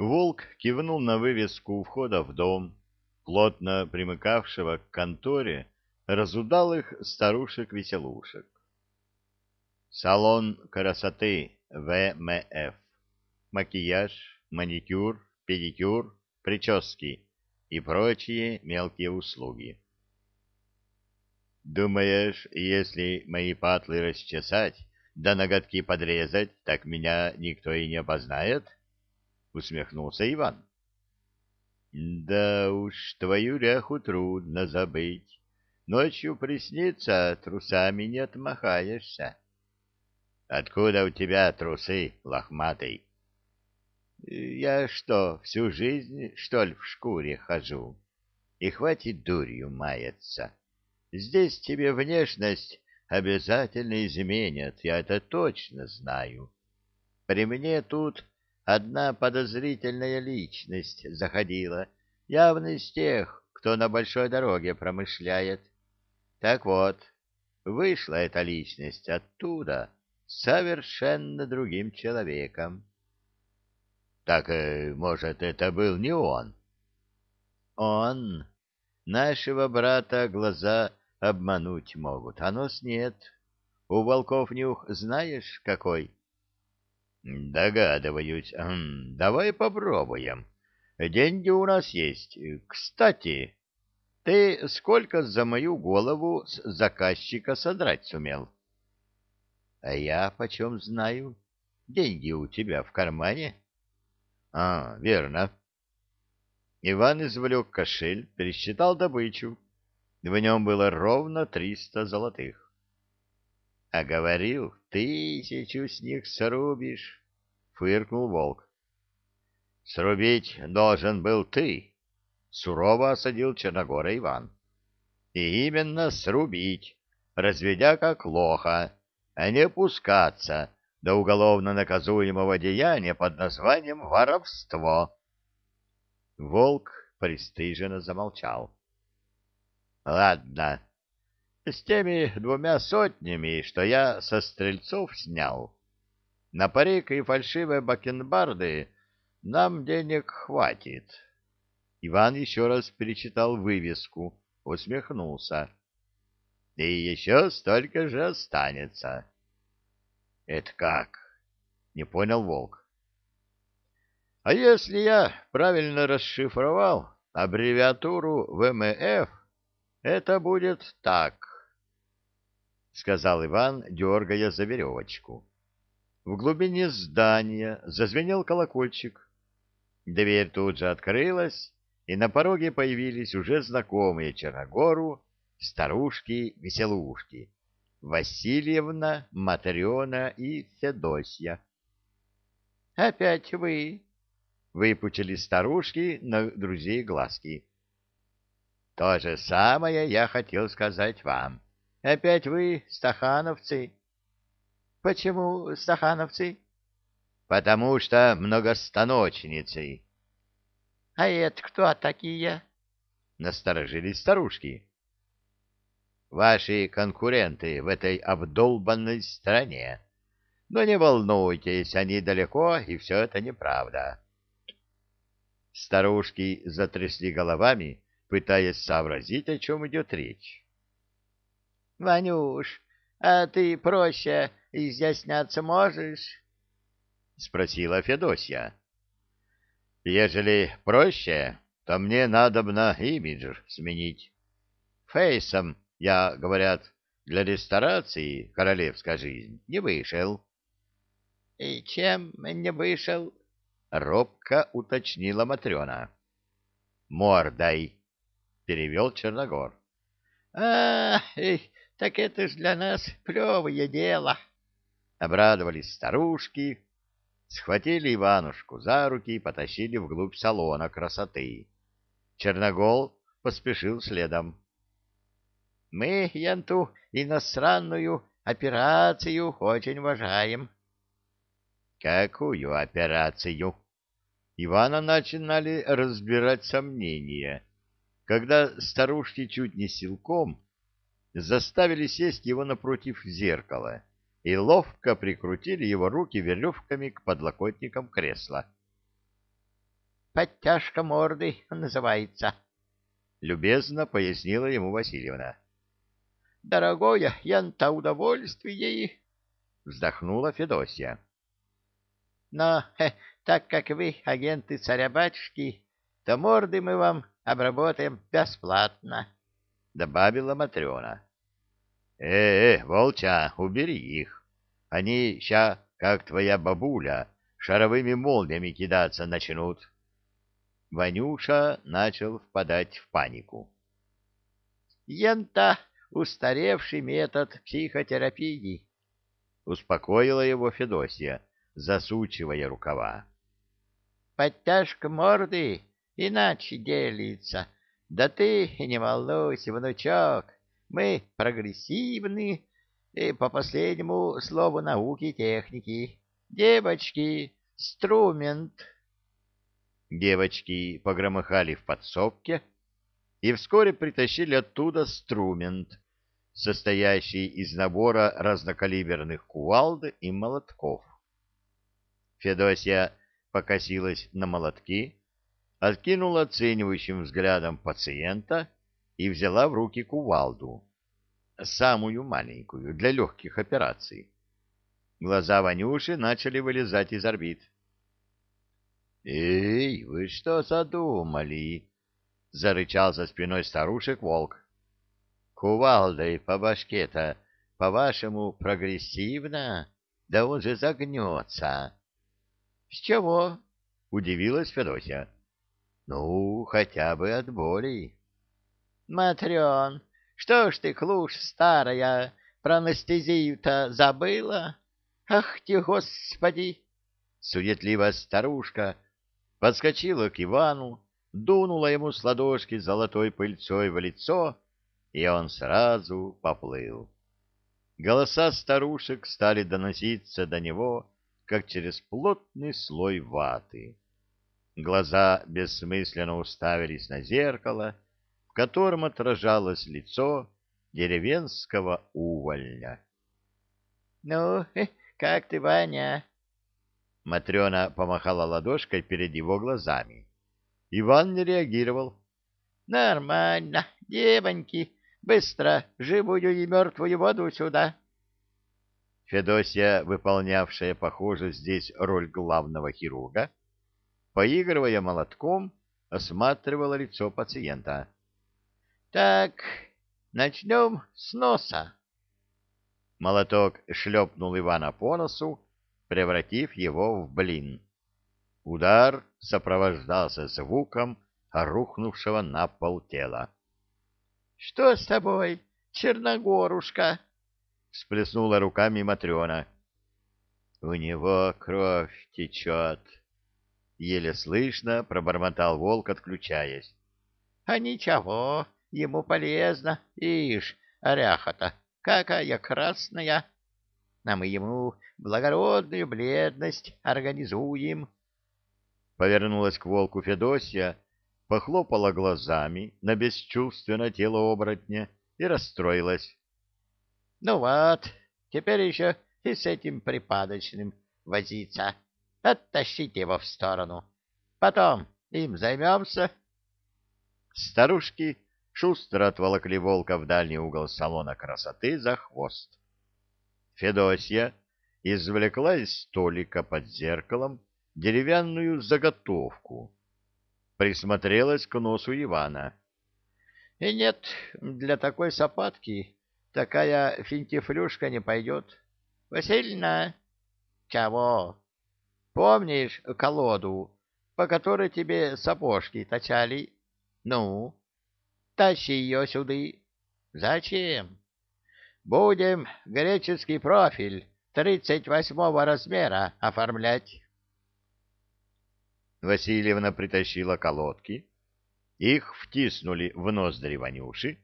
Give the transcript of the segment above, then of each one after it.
Волк кивнул на вывеску у входа в дом, плотно примыкавшего к конторе разудалых старушек-веселушек. Салон красоты ВМФ. Макияж, маникюр, педикюр, прически и прочие мелкие услуги. Думаешь, если мои патлы расчесать, да ноготки подрезать, так меня никто и не опознает? Усмехнулся Иван. Да уж, твою ряху трудно забыть. Ночью приснится, трусами не отмахаешься. Откуда у тебя трусы, лохматый? Я что, всю жизнь, что ли, в шкуре хожу? И хватит дурью маяться. Здесь тебе внешность обязательно изменят, я это точно знаю. При мне тут одна подозрительная личность заходила, явно из тех, кто на большой дороге промышляет. Так вот, вышла эта личность оттуда совершенно другим человеком. Так, э, может, это был не он? Он. Нашего брата глаза обмануть могут, а нос нет. У волков нюх знаешь какой? Догадываюсь. Давай попробуем. Деньги у нас есть. Кстати, ты сколько за мою голову с заказчика содрать сумел? А я почем знаю? Деньги у тебя в кармане? А, верно. Иван извлек кошель, пересчитал добычу. В нем было ровно триста золотых. — А говорил, тысячу с них срубишь, — фыркнул волк. — Срубить должен был ты, — сурово осадил Черногора Иван. — И именно срубить, разведя как лоха, а не пускаться до уголовно наказуемого деяния под названием воровство. Волк пристыженно замолчал. Ладно, с теми двумя сотнями, что я со стрельцов снял, на парик и фальшивые бакенбарды нам денег хватит. Иван еще раз перечитал вывеску, усмехнулся. И еще столько же останется. — Это как? — не понял Волк. — А если я правильно расшифровал аббревиатуру ВМФ, это будет так, — сказал Иван, дергая за веревочку. В глубине здания зазвенел колокольчик. Дверь тут же открылась, и на пороге появились уже знакомые Черногору старушки-веселушки Васильевна, Матрена и Федосья. — Опять вы? — выпучили старушки на друзей глазки. То же самое я хотел сказать вам. Опять вы стахановцы? Почему стахановцы? Потому что многостаночницы. А это кто такие? Насторожились старушки. Ваши конкуренты в этой обдолбанной стране. Но не волнуйтесь, они далеко, и все это неправда. Старушки затрясли головами, пытаясь сообразить, о чем идет речь. — Ванюш, а ты проще изъясняться можешь? — спросила Федосья. — Ежели проще, то мне надо на имидж сменить. Фейсом я, говорят, для ресторации королевская жизнь не вышел. — И чем не вышел? — робко уточнила Матрена. — Мордой перевел Черногор. — А, так это ж для нас плевое дело! — обрадовались старушки, схватили Иванушку за руки и потащили вглубь салона красоты. Черногол поспешил следом. — Мы янту иностранную операцию очень уважаем. — Какую операцию? Ивана начинали разбирать сомнения — когда старушки чуть не силком заставили сесть его напротив зеркала и ловко прикрутили его руки веревками к подлокотникам кресла. подтяжка морды называется, — любезно пояснила ему Васильевна. — Дорогое янта удовольствие, — вздохнула Федосья. — Но э, так как вы агенты царя-батюшки, то морды мы вам обработаем бесплатно, — добавила Матрена. «Э, — волча, убери их. Они ща, как твоя бабуля, шаровыми молниями кидаться начнут. Ванюша начал впадать в панику. — Ента устаревший метод психотерапии, — успокоила его Федосия, засучивая рукава. — Подтяжка морды иначе делится. Да ты не волнуйся, внучок, мы прогрессивны и по последнему слову науки и техники. Девочки, струмент. Девочки погромыхали в подсобке и вскоре притащили оттуда струмент, состоящий из набора разнокалиберных кувалд и молотков. Федосия покосилась на молотки, откинула оценивающим взглядом пациента и взяла в руки кувалду, самую маленькую, для легких операций. Глаза Ванюши начали вылезать из орбит. — Эй, вы что задумали? — зарычал за спиной старушек волк. — Кувалдой по башке-то, по-вашему, прогрессивно? Да он же загнется. — С чего? — удивилась Федосия. — Ну, хотя бы от боли. — Матрен, что ж ты, клуш старая, про анестезию-то забыла? Ах ты, господи! Суетливая старушка подскочила к Ивану, дунула ему с ладошки золотой пыльцой в лицо, и он сразу поплыл. Голоса старушек стали доноситься до него, как через плотный слой ваты. Глаза бессмысленно уставились на зеркало, в котором отражалось лицо деревенского увольня. — Ну, как ты, Ваня? Матрена помахала ладошкой перед его глазами. Иван не реагировал. — Нормально, девоньки, быстро живую и мертвую воду сюда. Федосия, выполнявшая, похоже, здесь роль главного хирурга, поигрывая молотком, осматривала лицо пациента. — Так, начнем с носа. Молоток шлепнул Ивана по носу, превратив его в блин. Удар сопровождался звуком рухнувшего на пол тела. — Что с тобой, Черногорушка? — всплеснула руками Матрена. — У него кровь течет. Еле слышно пробормотал волк, отключаясь. — А ничего, ему полезно. Ишь, оряха-то, какая красная! А мы ему благородную бледность организуем. Повернулась к волку Федосия, похлопала глазами на бесчувственное тело оборотня и расстроилась. — Ну вот, теперь еще и с этим припадочным возиться. Оттащите его в сторону. Потом им займемся. Старушки шустро отволокли волка в дальний угол салона красоты за хвост. Федосья извлекла из столика под зеркалом деревянную заготовку. Присмотрелась к носу Ивана. — И нет, для такой сапатки такая финтифлюшка не пойдет. — Васильевна! — Чего? — Помнишь колоду, по которой тебе сапожки точали? — Ну? — Тащи ее сюда. — Зачем? — Будем греческий профиль тридцать восьмого размера оформлять. Васильевна притащила колодки, их втиснули в ноздри Ванюши,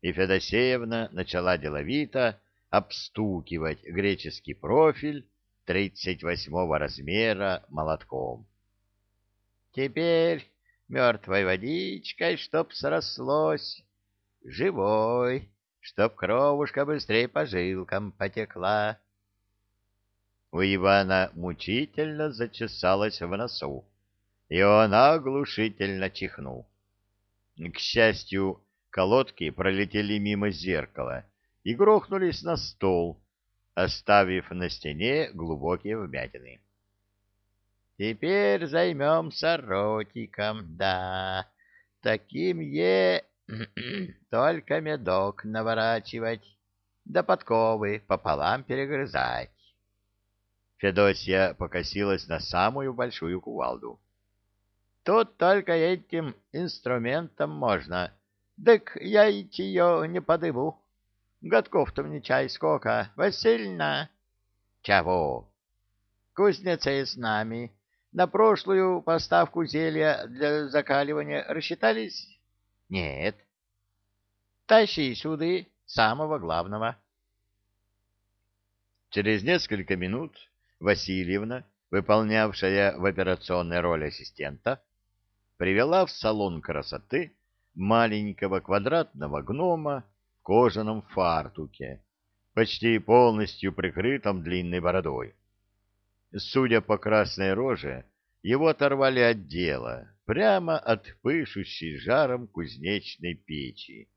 и Федосеевна начала деловито обстукивать греческий профиль тридцать восьмого размера молотком. Теперь мертвой водичкой, чтоб срослось, живой, чтоб кровушка быстрее по жилкам потекла. У Ивана мучительно зачесалась в носу. и он оглушительно чихнул. К счастью, колодки пролетели мимо зеркала и грохнулись на стол, оставив на стене глубокие вмятины. Теперь займемся ротиком, да. Таким е... только медок наворачивать, да подковы пополам перегрызать. Федосия покосилась на самую большую кувалду. Тут только этим инструментом можно. Так я ее не подыму. Годков-то мне чай сколько, Васильна? Чего? Кузнецы с нами. На прошлую поставку зелья для закаливания рассчитались? Нет. Тащи сюда самого главного. Через несколько минут Васильевна, выполнявшая в операционной роль ассистента, привела в салон красоты маленького квадратного гнома кожаном фартуке, почти полностью прикрытом длинной бородой. Судя по красной роже, его оторвали от дела, прямо от пышущей жаром кузнечной печи.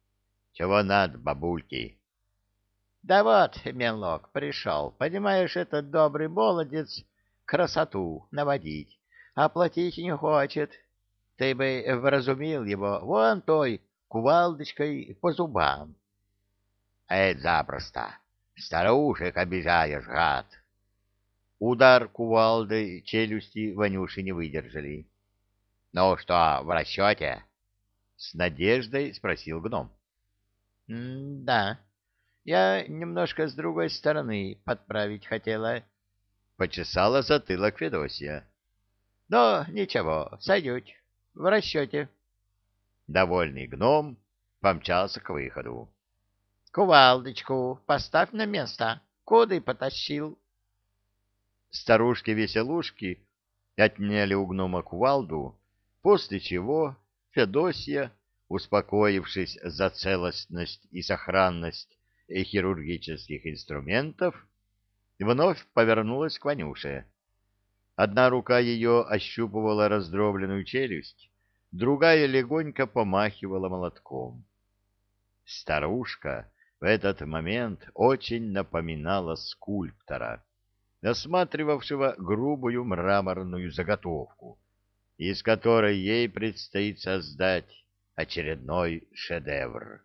— Чего надо, бабульки? — Да вот, мелок, пришел. Понимаешь, этот добрый молодец красоту наводить, а платить не хочет. — ты бы вразумил его вон той кувалдочкой по зубам. — Это запросто. Старушек обижаешь, гад. Удар кувалдой челюсти Ванюши не выдержали. — Ну что, в расчете? — с надеждой спросил гном. — Да, я немножко с другой стороны подправить хотела. Почесала затылок Федосия. — Но ничего, сойдет. В расчете. Довольный гном помчался к выходу. — Кувалдочку поставь на место. И потащил? Старушки-веселушки отняли у гнома кувалду, после чего Федосия, успокоившись за целостность и сохранность хирургических инструментов, вновь повернулась к Ванюше. Одна рука ее ощупывала раздробленную челюсть, другая легонько помахивала молотком. Старушка в этот момент очень напоминала скульптора, осматривавшего грубую мраморную заготовку, из которой ей предстоит создать очередной шедевр.